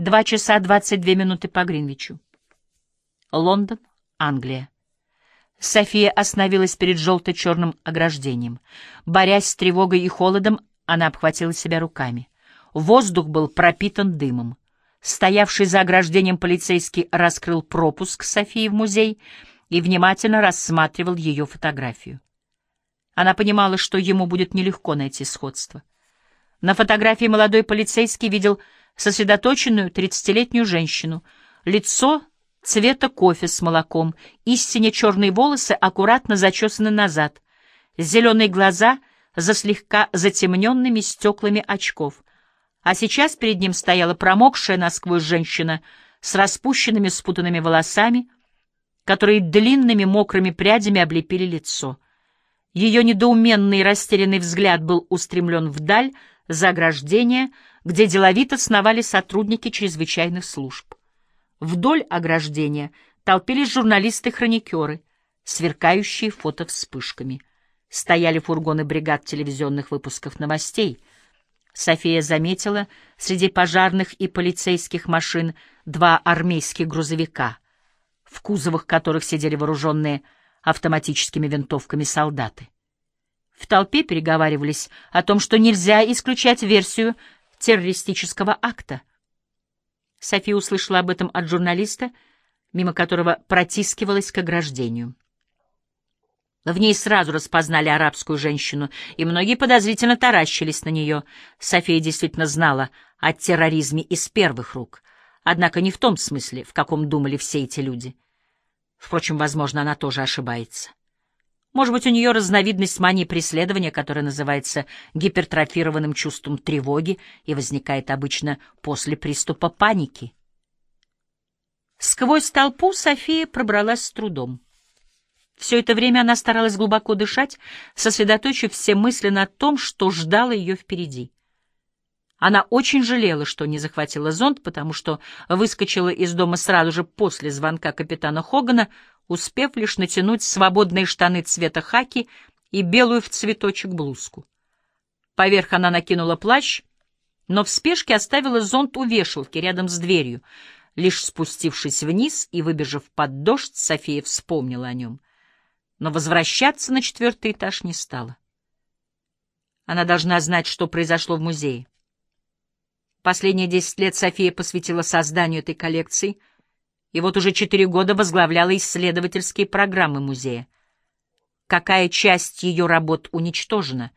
Два часа двадцать две минуты по Гринвичу. Лондон, Англия. София остановилась перед желто-черным ограждением. Борясь с тревогой и холодом, она обхватила себя руками. Воздух был пропитан дымом. Стоявший за ограждением полицейский раскрыл пропуск Софии в музей и внимательно рассматривал ее фотографию. Она понимала, что ему будет нелегко найти сходство. На фотографии молодой полицейский видел сосредоточенную тридцатилетнюю женщину, лицо цвета кофе с молоком, истине черные волосы аккуратно зачесаны назад, зеленые глаза за слегка затемненными стеклами очков. А сейчас перед ним стояла промокшая насквозь женщина с распущенными спутанными волосами, которые длинными мокрыми прядями облепили лицо. Ее недоуменный растерянный взгляд был устремлен вдаль, за ограждение, где деловито сновали сотрудники чрезвычайных служб. Вдоль ограждения толпились журналисты-хроникеры, сверкающие фото вспышками. Стояли фургоны бригад телевизионных выпусков новостей. София заметила среди пожарных и полицейских машин два армейских грузовика, в кузовах которых сидели вооруженные автоматическими винтовками солдаты. В толпе переговаривались о том, что нельзя исключать версию террористического акта — София услышала об этом от журналиста, мимо которого протискивалась к ограждению. В ней сразу распознали арабскую женщину, и многие подозрительно таращились на нее. София действительно знала о терроризме из первых рук, однако не в том смысле, в каком думали все эти люди. Впрочем, возможно, она тоже ошибается. Может быть, у нее разновидность мании преследования, которая называется гипертрофированным чувством тревоги и возникает обычно после приступа паники. Сквозь толпу София пробралась с трудом. Все это время она старалась глубоко дышать, сосредоточив все мысли на том, что ждало ее впереди. Она очень жалела, что не захватила зонт, потому что выскочила из дома сразу же после звонка капитана Хогана, успев лишь натянуть свободные штаны цвета хаки и белую в цветочек блузку. Поверх она накинула плащ, но в спешке оставила зонт у вешалки рядом с дверью. Лишь спустившись вниз и выбежав под дождь, София вспомнила о нем. Но возвращаться на четвертый этаж не стала. Она должна знать, что произошло в музее. Последние десять лет София посвятила созданию этой коллекции — и вот уже четыре года возглавляла исследовательские программы музея. Какая часть ее работ уничтожена?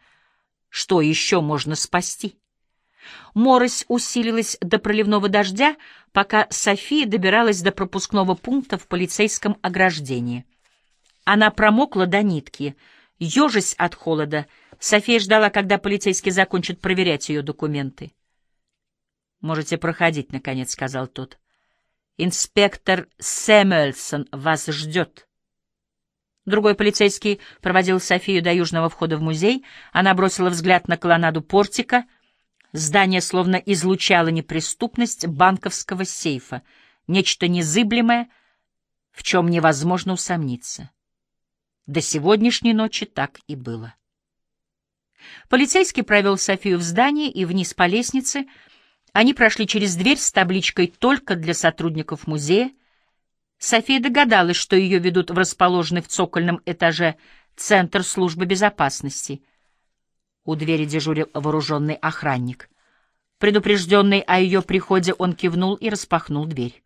Что еще можно спасти? Морось усилилась до проливного дождя, пока София добиралась до пропускного пункта в полицейском ограждении. Она промокла до нитки. Ежась от холода, София ждала, когда полицейский закончит проверять ее документы. «Можете проходить, — наконец сказал тот. Инспектор Сэмюэльсон вас ждет. Другой полицейский проводил Софию до южного входа в музей. Она бросила взгляд на колоннаду портика. Здание словно излучало неприступность банковского сейфа, нечто незыблемое, в чем невозможно усомниться. До сегодняшней ночи так и было. Полицейский провел Софию в здание и вниз по лестнице — они прошли через дверь с табличкой «Только для сотрудников музея». София догадалась, что ее ведут в расположенный в цокольном этаже Центр службы безопасности. У двери дежурил вооруженный охранник. Предупрежденный о ее приходе, он кивнул и распахнул дверь.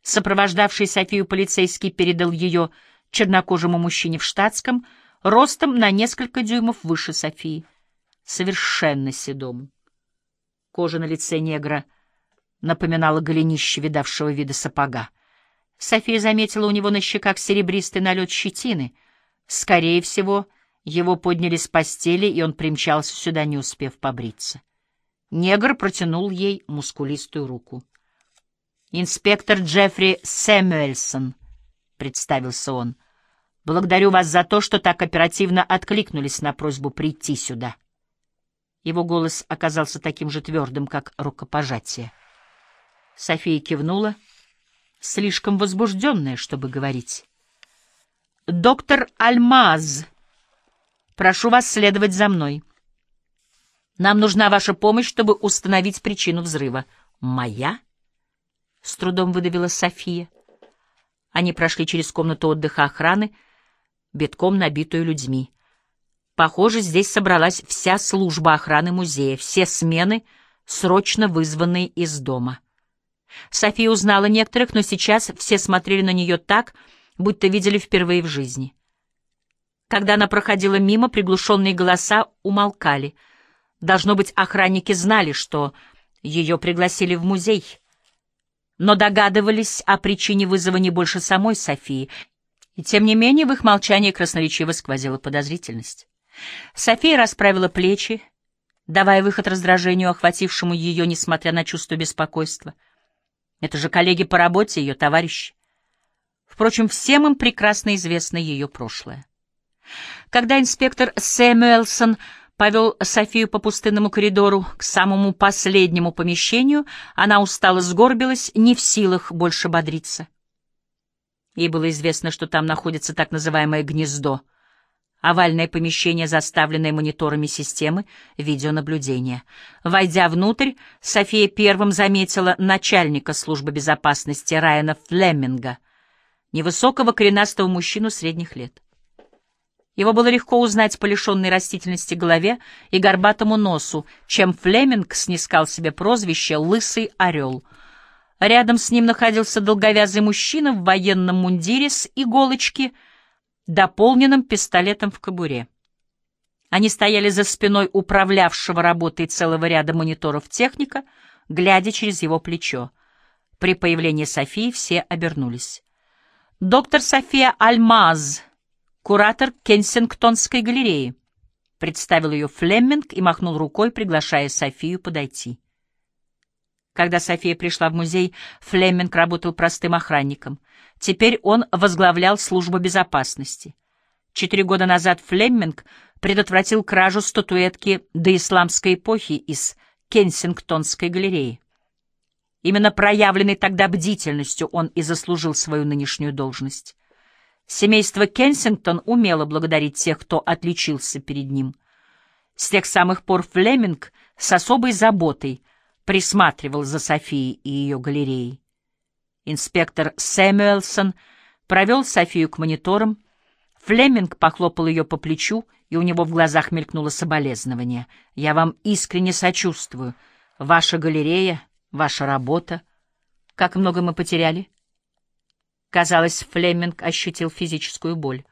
Сопровождавший Софию полицейский передал ее чернокожему мужчине в штатском, ростом на несколько дюймов выше Софии, совершенно седому. Кожа на лице негра напоминала голенище видавшего вида сапога. София заметила у него на щеках серебристый налет щетины. Скорее всего, его подняли с постели, и он примчался сюда, не успев побриться. Негр протянул ей мускулистую руку. «Инспектор Джеффри Сэмюэльсон», — представился он, — «благодарю вас за то, что так оперативно откликнулись на просьбу прийти сюда». Его голос оказался таким же твердым, как рукопожатие. София кивнула, слишком возбужденная, чтобы говорить. «Доктор Альмаз, прошу вас следовать за мной. Нам нужна ваша помощь, чтобы установить причину взрыва». «Моя?» — с трудом выдавила София. Они прошли через комнату отдыха охраны, битком набитую людьми. Похоже, здесь собралась вся служба охраны музея, все смены, срочно вызванные из дома. София узнала некоторых, но сейчас все смотрели на нее так, будто видели впервые в жизни. Когда она проходила мимо, приглушенные голоса умолкали. Должно быть, охранники знали, что ее пригласили в музей. Но догадывались о причине вызова не больше самой Софии, и тем не менее в их молчании красноречиво сквозила подозрительность. София расправила плечи, давая выход раздражению, охватившему ее, несмотря на чувство беспокойства. Это же коллеги по работе, ее товарищи. Впрочем, всем им прекрасно известно ее прошлое. Когда инспектор Сэмюэлсон повел Софию по пустынному коридору к самому последнему помещению, она устало сгорбилась, не в силах больше бодриться. Ей было известно, что там находится так называемое «гнездо», овальное помещение, заставленное мониторами системы видеонаблюдения. Войдя внутрь, София первым заметила начальника службы безопасности Райана Флеминга, невысокого коренастого мужчину средних лет. Его было легко узнать по лишенной растительности голове и горбатому носу, чем Флеминг снискал себе прозвище «Лысый орел». Рядом с ним находился долговязый мужчина в военном мундире с иголочки, дополненным пистолетом в кобуре. Они стояли за спиной управлявшего работой целого ряда мониторов техника, глядя через его плечо. При появлении Софии все обернулись. «Доктор София Альмаз», куратор Кенсингтонской галереи. Представил ее Флеминг и махнул рукой, приглашая Софию подойти. Когда София пришла в музей, Флеминг работал простым охранником. Теперь он возглавлял службу безопасности. Четыре года назад Флеминг предотвратил кражу статуэтки доисламской эпохи из Кенсингтонской галереи. Именно проявленной тогда бдительностью он и заслужил свою нынешнюю должность. Семейство Кенсингтон умело благодарить тех, кто отличился перед ним. С тех самых пор Флеминг с особой заботой присматривал за Софией и ее галереей. Инспектор Сэмюэлсон провел Софию к мониторам. Флеминг похлопал ее по плечу, и у него в глазах мелькнуло соболезнование. «Я вам искренне сочувствую. Ваша галерея, ваша работа. Как много мы потеряли?» Казалось, Флеминг ощутил физическую боль.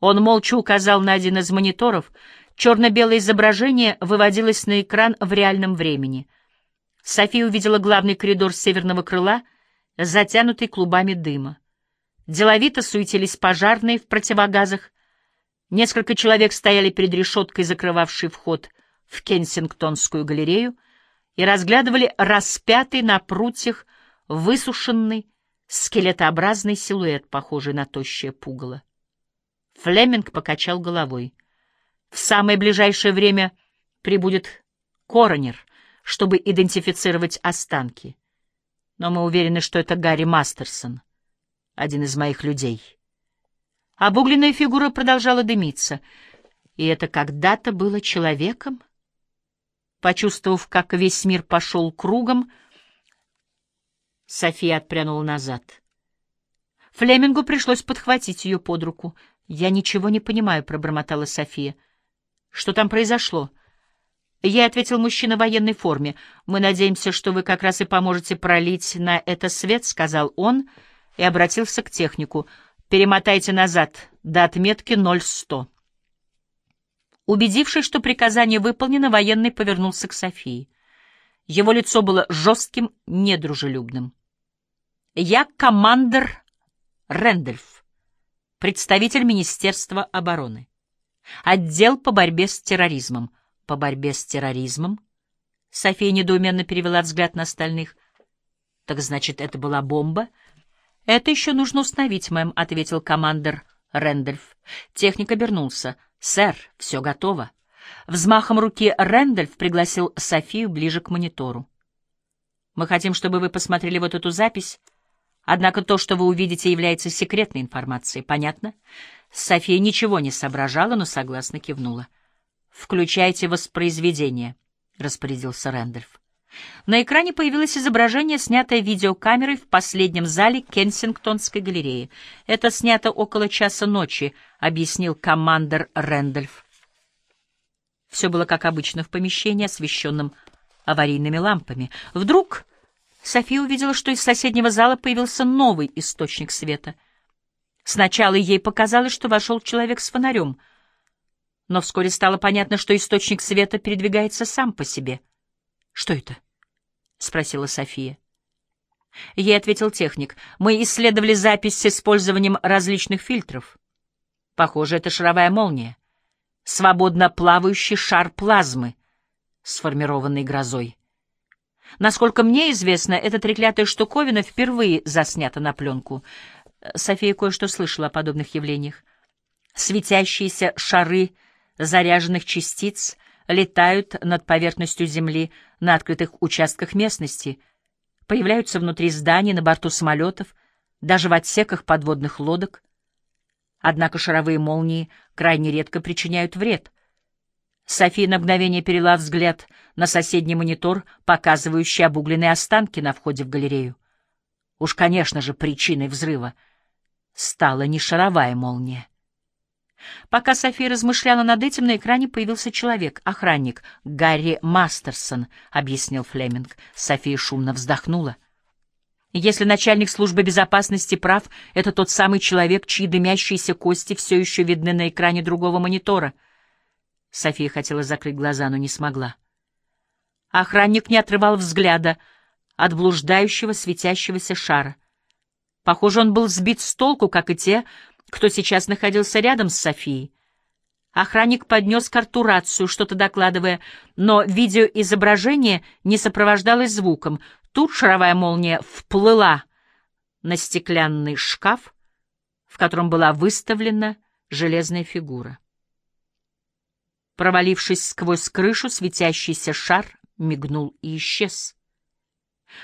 Он молча указал на один из мониторов. Черно-белое изображение выводилось на экран в реальном времени. София увидела главный коридор северного крыла, затянутый клубами дыма. Деловито суетились пожарные в противогазах. Несколько человек стояли перед решеткой, закрывавшей вход в Кенсингтонскую галерею, и разглядывали распятый на прутьях высушенный скелетообразный силуэт, похожий на тощее пугало. Флеминг покачал головой. В самое ближайшее время прибудет коронер, чтобы идентифицировать останки. Но мы уверены, что это Гарри Мастерсон, один из моих людей. Обугленная фигура продолжала дымиться. И это когда-то было человеком? Почувствовав, как весь мир пошел кругом, София отпрянула назад. Флемингу пришлось подхватить ее под руку. «Я ничего не понимаю», — пробормотала София. «Что там произошло?» Я ответил мужчина в военной форме. «Мы надеемся, что вы как раз и поможете пролить на это свет», — сказал он и обратился к технику. «Перемотайте назад до отметки 0100». Убедившись, что приказание выполнено, военный повернулся к Софии. Его лицо было жестким, недружелюбным. Я командир Рэндольф, представитель Министерства обороны. Отдел по борьбе с терроризмом. По борьбе с терроризмом? София недоуменно перевела взгляд на остальных. Так значит, это была бомба? Это еще нужно установить, мэм, ответил командир Рэндольф. Техник обернулся. Сэр, все готово. Взмахом руки Рэндольф пригласил Софию ближе к монитору. Мы хотим, чтобы вы посмотрели вот эту запись Однако то, что вы увидите, является секретной информацией. Понятно? София ничего не соображала, но согласно кивнула. «Включайте воспроизведение», — распорядился Рэндольф. На экране появилось изображение, снятое видеокамерой в последнем зале Кенсингтонской галереи. «Это снято около часа ночи», — объяснил командир Рэндольф. Все было как обычно в помещении, освещенном аварийными лампами. Вдруг София увидела, что из соседнего зала появился новый источник света. Сначала ей показалось, что вошел человек с фонарем, но вскоре стало понятно, что источник света передвигается сам по себе. «Что это?» — спросила София. Ей ответил техник. «Мы исследовали запись с использованием различных фильтров. Похоже, это шаровая молния. Свободно плавающий шар плазмы, сформированный грозой. Насколько мне известно, эта треклятая штуковина впервые заснята на пленку. София кое-что слышала о подобных явлениях. Светящиеся шары заряженных частиц летают над поверхностью Земли на открытых участках местности, появляются внутри зданий, на борту самолетов, даже в отсеках подводных лодок. Однако шаровые молнии крайне редко причиняют вред. София на мгновение перела взгляд на соседний монитор, показывающий обугленные останки на входе в галерею. Уж, конечно же, причиной взрыва стала не шаровая молния. Пока София размышляла над этим, на экране появился человек, охранник, Гарри Мастерсон, — объяснил Флеминг. София шумно вздохнула. Если начальник службы безопасности прав, это тот самый человек, чьи дымящиеся кости все еще видны на экране другого монитора. София хотела закрыть глаза, но не смогла. Охранник не отрывал взгляда от блуждающего светящегося шара. Похоже, он был сбит с толку, как и те, кто сейчас находился рядом с Софией. Охранник поднес карту рацию, что-то докладывая, но видеоизображение не сопровождалось звуком. Тут шаровая молния вплыла на стеклянный шкаф, в котором была выставлена железная фигура. Провалившись сквозь крышу, светящийся шар мигнул и исчез.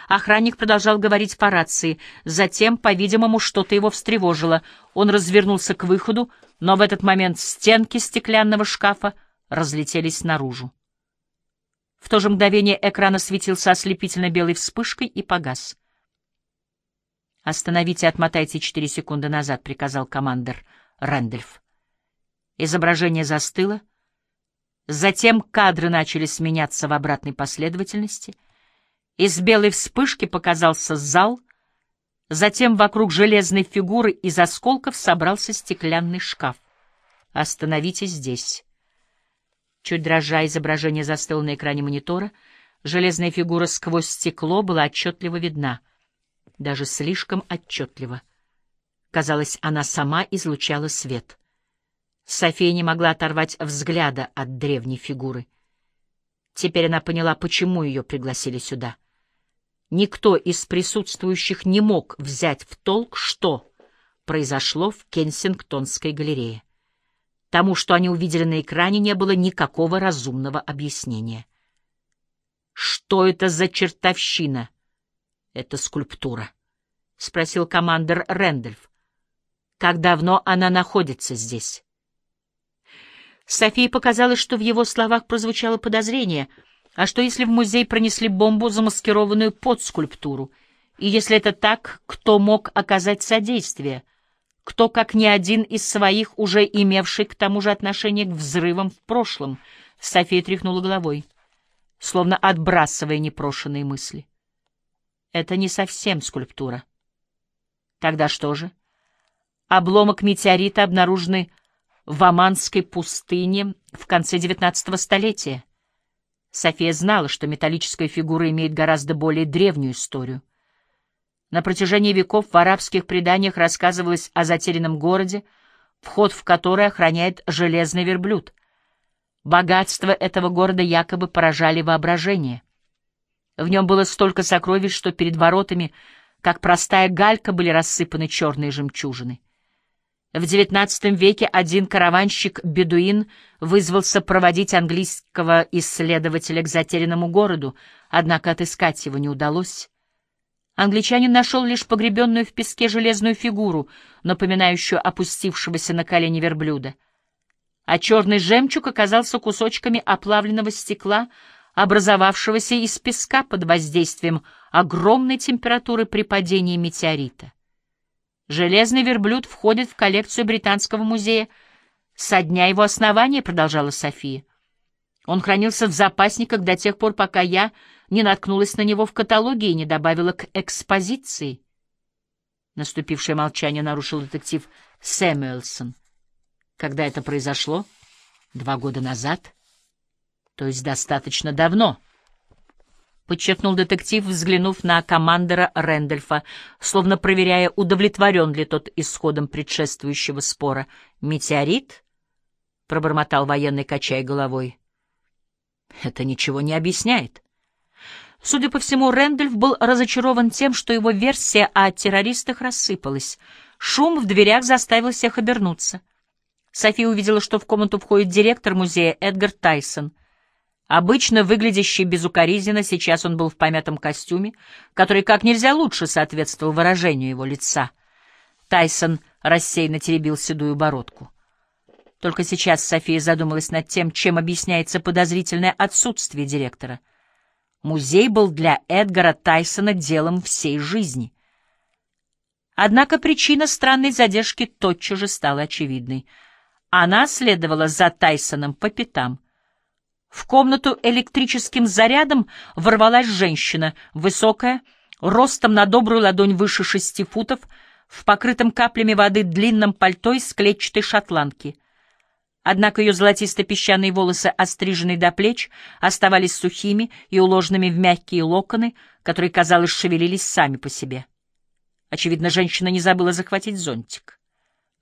Охранник продолжал говорить по рации. Затем, по-видимому, что-то его встревожило. Он развернулся к выходу, но в этот момент стенки стеклянного шкафа разлетелись наружу. В то же мгновение экран осветился ослепительно белой вспышкой и погас. «Остановите и отмотайте четыре секунды назад», — приказал командир Рэндольф. Изображение застыло. Затем кадры начали сменяться в обратной последовательности — из белой вспышки показался зал, затем вокруг железной фигуры из осколков собрался стеклянный шкаф. «Остановитесь здесь». Чуть дрожа, изображение застыло на экране монитора. Железная фигура сквозь стекло была отчетливо видна. Даже слишком отчетливо. Казалось, она сама излучала свет. София не могла оторвать взгляда от древней фигуры. Теперь она поняла, почему ее пригласили сюда. Никто из присутствующих не мог взять в толк, что произошло в Кенсингтонской галерее. Тому, что они увидели на экране, не было никакого разумного объяснения. «Что это за чертовщина?» «Это скульптура», — спросил командир Рэндольф. «Как давно она находится здесь?» Софии показалось, что в его словах прозвучало подозрение — а что, если в музей пронесли бомбу, замаскированную под скульптуру? И если это так, кто мог оказать содействие? Кто, как ни один из своих, уже имевший к тому же отношение к взрывам в прошлом? София тряхнула головой, словно отбрасывая непрошенные мысли. Это не совсем скульптура. Тогда что же? Обломок метеорита обнаруженный в Аманской пустыне в конце XIX столетия. София знала, что металлическая фигура имеет гораздо более древнюю историю. На протяжении веков в арабских преданиях рассказывалось о затерянном городе, вход в который охраняет железный верблюд. Богатство этого города якобы поражали воображение. В нем было столько сокровищ, что перед воротами, как простая галька, были рассыпаны черные жемчужины. В XIX веке один караванщик-бедуин вызвался проводить английского исследователя к затерянному городу, однако отыскать его не удалось. Англичанин нашел лишь погребенную в песке железную фигуру, напоминающую опустившегося на колени верблюда. А черный жемчуг оказался кусочками оплавленного стекла, образовавшегося из песка под воздействием огромной температуры при падении метеорита. Железный верблюд входит в коллекцию Британского музея со дня его основания, продолжала София. Он хранился в запасниках до тех пор, пока я не наткнулась на него в каталоге и не добавила к экспозиции. Наступившее молчание нарушил детектив Сэмюэлсон. Когда это произошло? Два года назад? То есть достаточно давно. Подчеркнул детектив, взглянув на командора Рэндольфа, словно проверяя, удовлетворен ли тот исходом предшествующего спора. «Метеорит?» — пробормотал военный, качая головой. Это ничего не объясняет. Судя по всему, Рэндольф был разочарован тем, что его версия о террористах рассыпалась. Шум в дверях заставил всех обернуться. София увидела, что в комнату входит директор музея Эдгар Тайсон. Обычно выглядящий безукоризненно, сейчас он был в помятом костюме, который как нельзя лучше соответствовал выражению его лица. Тайсон рассеянно теребил седую бородку. Только сейчас София задумалась над тем, чем объясняется подозрительное отсутствие директора. Музей был для Эдгара Тайсона делом всей жизни. Однако причина странной задержки тотчас же стала очевидной. Она следовала за Тайсоном по пятам. В комнату электрическим зарядом ворвалась женщина, высокая, ростом на добрую ладонь выше шести футов, в покрытом каплями воды длинном пальто из клетчатой шотландки — Однако ее золотисто-песчаные волосы, остриженные до плеч, оставались сухими и уложенными в мягкие локоны, которые, казалось, шевелились сами по себе. Очевидно, женщина не забыла захватить зонтик.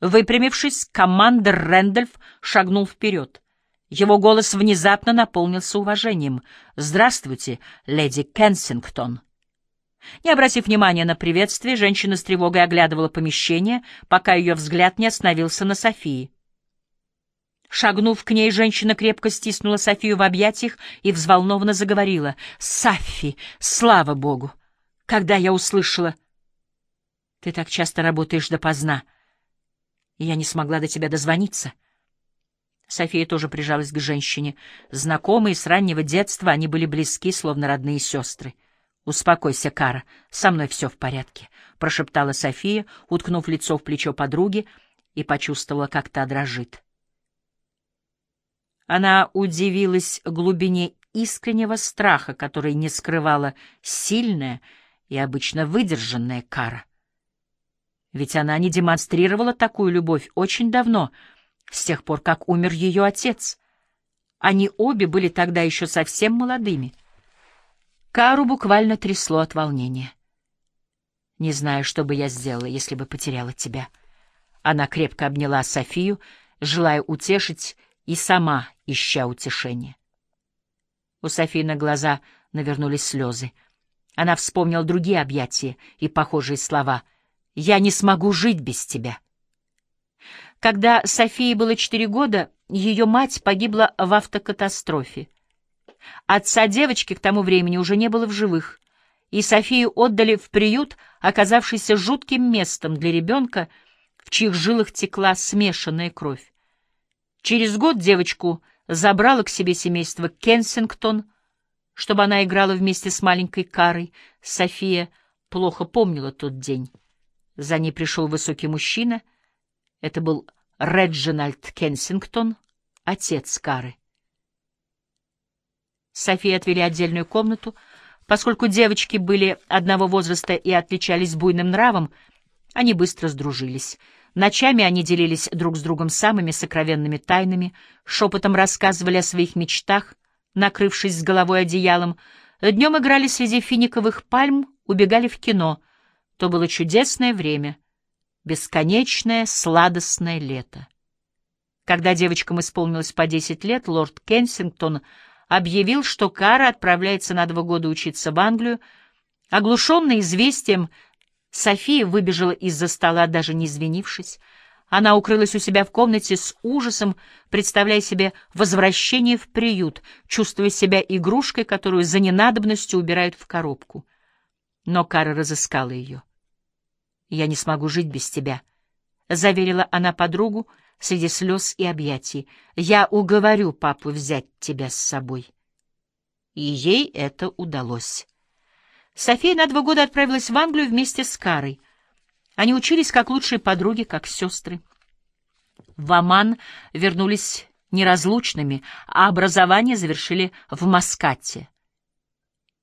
Выпрямившись, командир Рэндольф шагнул вперед. Его голос внезапно наполнился уважением. «Здравствуйте, леди Кенсингтон!» Не обратив внимания на приветствие, женщина с тревогой оглядывала помещение, пока ее взгляд не остановился на Софии. Шагнув к ней, женщина крепко стиснула Софию в объятиях и взволнованно заговорила. «Саффи, слава богу! Когда я услышала... Ты так часто работаешь допоздна, я не смогла до тебя дозвониться». София тоже прижалась к женщине. Знакомые с раннего детства, они были близки, словно родные сестры. «Успокойся, Кара, со мной все в порядке», — прошептала София, уткнув лицо в плечо подруги, и почувствовала, как та дрожит. Она удивилась глубине искреннего страха, который не скрывала сильная и обычно выдержанная кара. Ведь она не демонстрировала такую любовь очень давно, с тех пор, как умер ее отец. Они обе были тогда еще совсем молодыми. Кару буквально трясло от волнения. «Не знаю, что бы я сделала, если бы потеряла тебя». Она крепко обняла Софию, желая утешить и сама ища утешения. У Софии на глаза навернулись слезы. Она вспомнила другие объятия и похожие слова «Я не смогу жить без тебя». Когда Софии было четыре года, ее мать погибла в автокатастрофе. Отца девочки к тому времени уже не было в живых, и Софию отдали в приют, оказавшийся жутким местом для ребенка, в чьих жилах текла смешанная кровь. Через год девочку забрало к себе семейство Кенсингтон, чтобы она играла вместе с маленькой Карой. София плохо помнила тот день. За ней пришел высокий мужчина. Это был Реджинальд Кенсингтон, отец Кары. Софии отвели отдельную комнату. Поскольку девочки были одного возраста и отличались буйным нравом, они быстро сдружились — Ночами они делились друг с другом самыми сокровенными тайнами, шепотом рассказывали о своих мечтах, накрывшись с головой одеялом, днем играли среди финиковых пальм, убегали в кино. То было чудесное время, бесконечное сладостное лето. Когда девочкам исполнилось по десять лет, лорд Кенсингтон объявил, что Кара отправляется на два года учиться в Англию, оглушенный известием, София выбежала из-за стола, даже не извинившись. Она укрылась у себя в комнате с ужасом, представляя себе возвращение в приют, чувствуя себя игрушкой, которую за ненадобностью убирают в коробку. Но Кара разыскала ее. «Я не смогу жить без тебя», — заверила она подругу среди слез и объятий. «Я уговорю папу взять тебя с собой». И ей это удалось. София на два года отправилась в Англию вместе с Карой. Они учились как лучшие подруги, как сестры. В Оман вернулись неразлучными, а образование завершили в Маскате.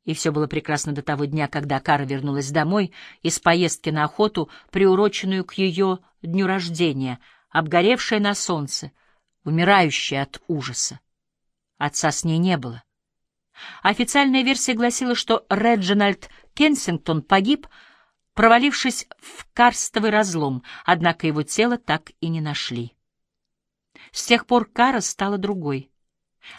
И все было прекрасно до того дня, когда Кара вернулась домой из поездки на охоту, приуроченную к ее дню рождения, обгоревшая на солнце, умирающая от ужаса. Отца с ней не было. Официальная версия гласила, что Реджинальд Кенсингтон погиб, провалившись в карстовый разлом, однако его тело так и не нашли. С тех пор Кара стала другой.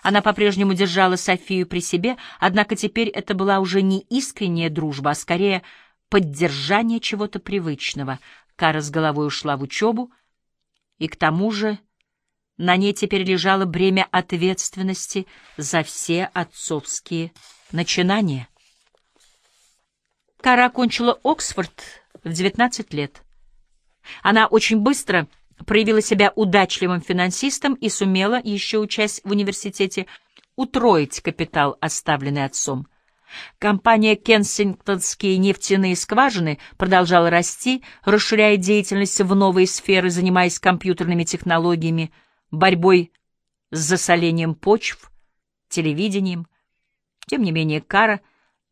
Она по-прежнему держала Софию при себе, однако теперь это была уже не искренняя дружба, а скорее поддержание чего-то привычного. Кара с головой ушла в учебу, и к тому же на ней теперь лежало бремя ответственности за все отцовские начинания. Кара окончила Оксфорд в 19 лет. Она очень быстро проявила себя удачливым финансистом и сумела, еще учась в университете, утроить капитал, оставленный отцом. Компания «Кенсингтонские нефтяные скважины» продолжала расти, расширяя деятельность в новые сферы, занимаясь компьютерными технологиями, борьбой с засолением почв, телевидением. Тем не менее, Кара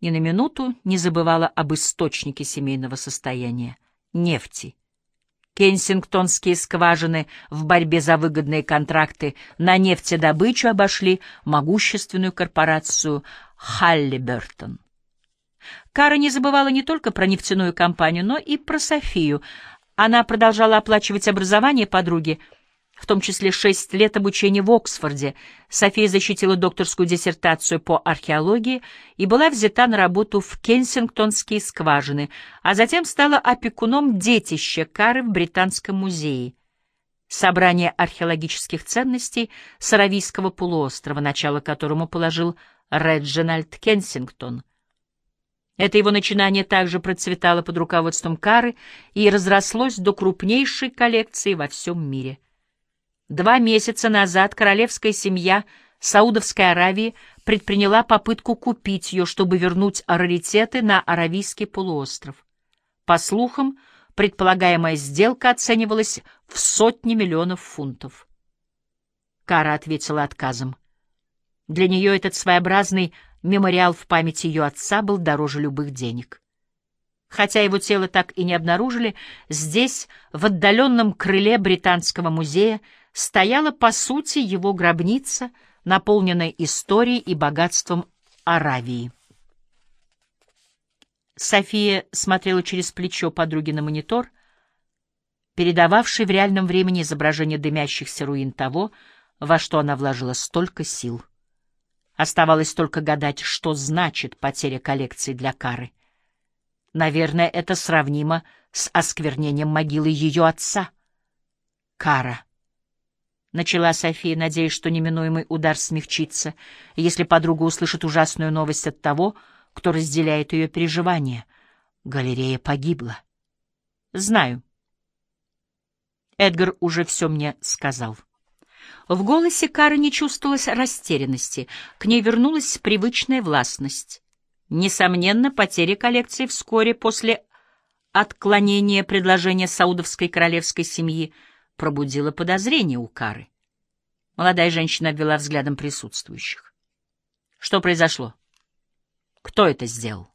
ни на минуту не забывала об источнике семейного состояния — нефти. Кенсингтонские скважины в борьбе за выгодные контракты на нефтедобычу обошли могущественную корпорацию «Халлибертон». Кара не забывала не только про нефтяную компанию, но и про Софию. Она продолжала оплачивать образование подруги — в том числе шесть лет обучения в Оксфорде. София защитила докторскую диссертацию по археологии и была взята на работу в Кенсингтонские скважины, а затем стала опекуном детища Кары в Британском музее. Собрание археологических ценностей Саравийского полуострова, начало которому положил Реджинальд Кенсингтон. Это его начинание также процветало под руководством Кары и разрослось до крупнейшей коллекции во всем мире — Два месяца назад королевская семья Саудовской Аравии предприняла попытку купить ее, чтобы вернуть раритеты на Аравийский полуостров. По слухам, предполагаемая сделка оценивалась в сотни миллионов фунтов. Кара ответила отказом. Для нее этот своеобразный мемориал в памяти ее отца был дороже любых денег. Хотя его тело так и не обнаружили, здесь, в отдаленном крыле Британского музея, стояла, по сути, его гробница, наполненная историей и богатством Аравии. София смотрела через плечо подруги на монитор, передававший в реальном времени изображение дымящихся руин того, во что она вложила столько сил. Оставалось только гадать, что значит потеря коллекции для Кары. Наверное, это сравнимо с осквернением могилы ее отца. Кара — Начала София, надеясь, что неминуемый удар смягчится, если подруга услышит ужасную новость от того, кто разделяет ее переживания. Галерея погибла. Знаю. Эдгар уже все мне сказал. В голосе Кары не чувствовалось растерянности, к ней вернулась привычная властность. Несомненно, потеря коллекции вскоре после отклонения предложения саудовской королевской семьи — пробудило подозрение у Кары. Молодая женщина обвела взглядом присутствующих. Что произошло? Кто это сделал?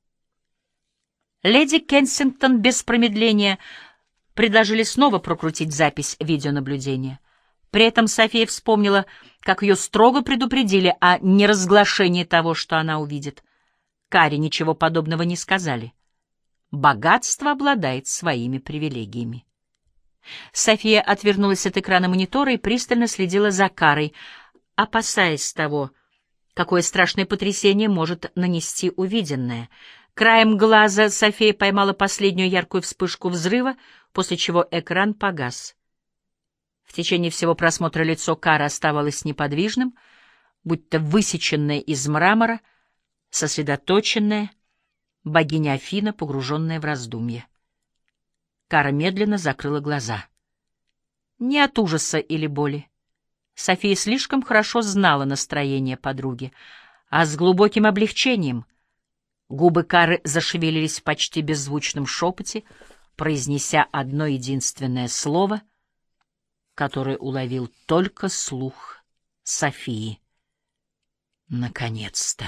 Леди Кенсингтон без промедления предложили снова прокрутить запись видеонаблюдения. При этом София вспомнила, как ее строго предупредили о неразглашении того, что она увидит. Каре ничего подобного не сказали. Богатство обладает своими привилегиями. София отвернулась от экрана монитора и пристально следила за Карой, опасаясь того, какое страшное потрясение может нанести увиденное. Краем глаза София поймала последнюю яркую вспышку взрыва, после чего экран погас. В течение всего просмотра лицо Кары оставалось неподвижным, будто высеченное из мрамора, сосредоточенное, богиня Афина, погруженная в раздумье. Кара медленно закрыла глаза. Не от ужаса или боли. София слишком хорошо знала настроение подруги. а с глубоким облегчением. Губы Кары зашевелились в почти беззвучном шепоте, произнеся одно единственное слово, которое уловил только слух Софии. Наконец-то!